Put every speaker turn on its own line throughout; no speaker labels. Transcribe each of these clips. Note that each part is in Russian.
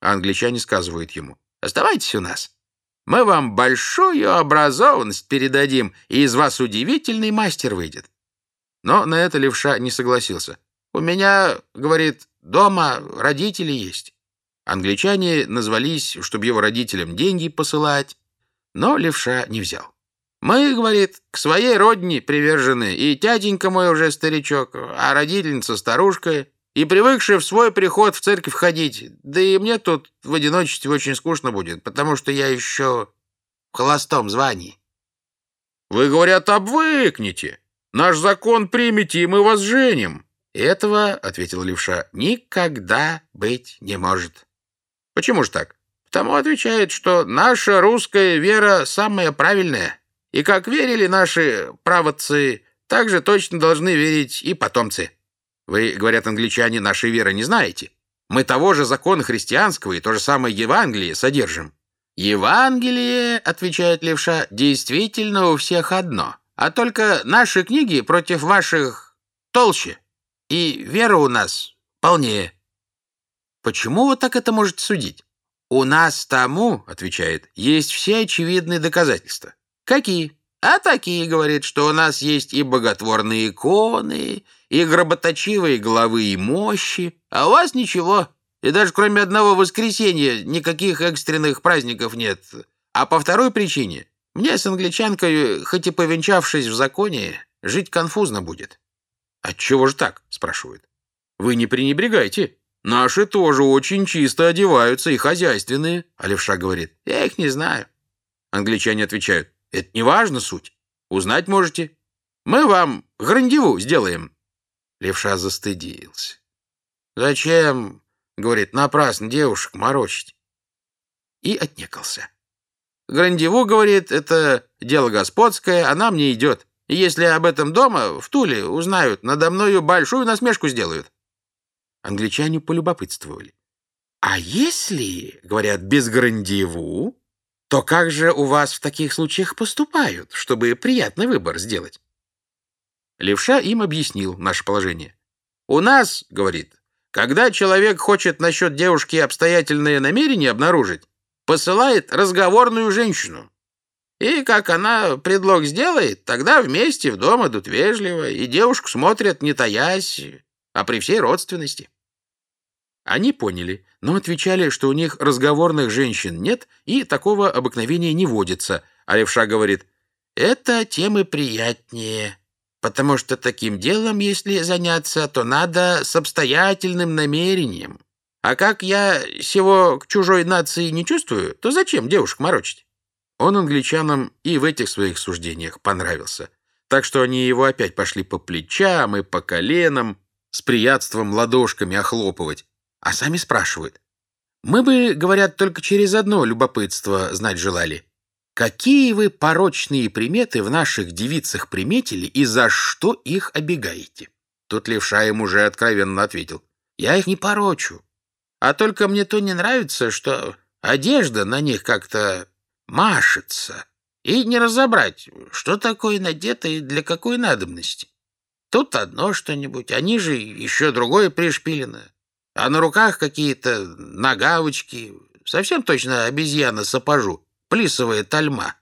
А англичане сказывают ему, «Оставайтесь у нас. Мы вам большую образованность передадим, и из вас удивительный мастер выйдет». Но на это левша не согласился. «У меня, — говорит, — дома родители есть». Англичане назвались, чтобы его родителям деньги посылать, но левша не взял. «Мы, — говорит, — к своей родине привержены, и тятенька мой уже старичок, а родительница старушка, и привыкшая в свой приход в церковь ходить. Да и мне тут в одиночестве очень скучно будет, потому что я еще в холостом звании». «Вы, говорят, обвыкнете. Наш закон примите, и мы вас женим». «Этого, — ответил левша, — никогда быть не может». «Почему же так?» «Потому отвечает, что наша русская вера самая правильная». И как верили наши правоцы, так же точно должны верить и потомцы. Вы, говорят англичане, нашей веры не знаете. Мы того же закона христианского и то же самое Евангелие содержим. Евангелие, отвечает левша, действительно у всех одно. А только наши книги против ваших толще. И вера у нас полнее. Почему вы так это можете судить? У нас тому, отвечает, есть все очевидные доказательства. «Какие?» «А такие, — говорит, — что у нас есть и боготворные иконы, и гроботочивые главы и мощи, а у вас ничего, и даже кроме одного воскресенья никаких экстренных праздников нет. А по второй причине, мне с англичанкой, хоть и повенчавшись в законе, жить конфузно будет». «Отчего же так?» — спрашивает. «Вы не пренебрегайте. Наши тоже очень чисто одеваются и хозяйственные». А левша говорит, «Я их не знаю». Англичане отвечают, это не важно суть. Узнать можете. Мы вам грандеву сделаем. Левша застыдился. Зачем, говорит, напрасно девушек морочить? И отнекался. Грандеву, говорит, это дело господское, а нам не идет. И если об этом дома, в Туле, узнают, надо мною большую насмешку сделают. Англичане полюбопытствовали. А если, говорят, без грандеву, то как же у вас в таких случаях поступают, чтобы приятный выбор сделать? Левша им объяснил наше положение. «У нас, — говорит, — когда человек хочет насчет девушки обстоятельные намерения обнаружить, посылает разговорную женщину. И как она предлог сделает, тогда вместе в дом идут вежливо, и девушку смотрят, не таясь, а при всей родственности». Они поняли, но отвечали, что у них разговорных женщин нет и такого обыкновения не водится. А левша говорит, это тем и приятнее, потому что таким делом, если заняться, то надо с обстоятельным намерением. А как я всего к чужой нации не чувствую, то зачем девушек морочить? Он англичанам и в этих своих суждениях понравился. Так что они его опять пошли по плечам и по коленам, с приятством ладошками охлопывать. А сами спрашивают. Мы бы, говорят, только через одно любопытство знать желали. Какие вы порочные приметы в наших девицах приметили и за что их обегаете? Тут левша им уже откровенно ответил. Я их не порочу. А только мне то не нравится, что одежда на них как-то машется. И не разобрать, что такое надето и для какой надобности. Тут одно что-нибудь, они же еще другое пришпилено а на руках какие-то нагавочки. Совсем точно обезьяна сапожу, плисовая тальма.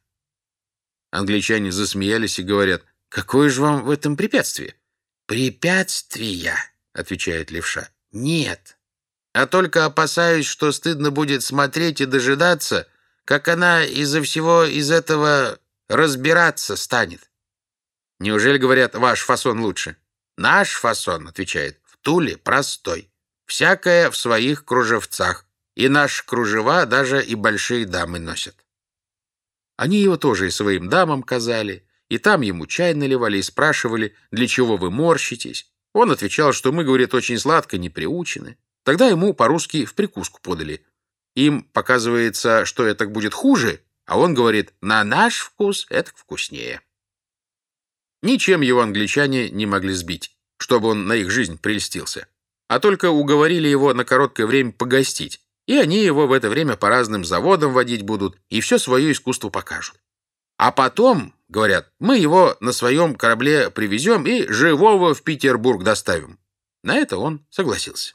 Англичане засмеялись и говорят, «Какое же вам в этом препятствие?» «Препятствия», — отвечает левша, — «нет. А только опасаюсь, что стыдно будет смотреть и дожидаться, как она из-за всего из этого разбираться станет». «Неужели, говорят, ваш фасон лучше?» «Наш фасон», — отвечает, — «в Туле простой». Всякое в своих кружевцах, и наши кружева даже и большие дамы носят. Они его тоже и своим дамам казали, и там ему чай наливали и спрашивали, для чего вы морщитесь. Он отвечал, что мы, говорит, очень сладко не приучены. Тогда ему по-русски в прикуску подали. Им показывается, что это будет хуже, а он говорит, на наш вкус это вкуснее. Ничем его англичане не могли сбить, чтобы он на их жизнь прельстился а только уговорили его на короткое время погостить, и они его в это время по разным заводам водить будут и все свое искусство покажут. А потом, говорят, мы его на своем корабле привезем и живого в Петербург доставим. На это он согласился.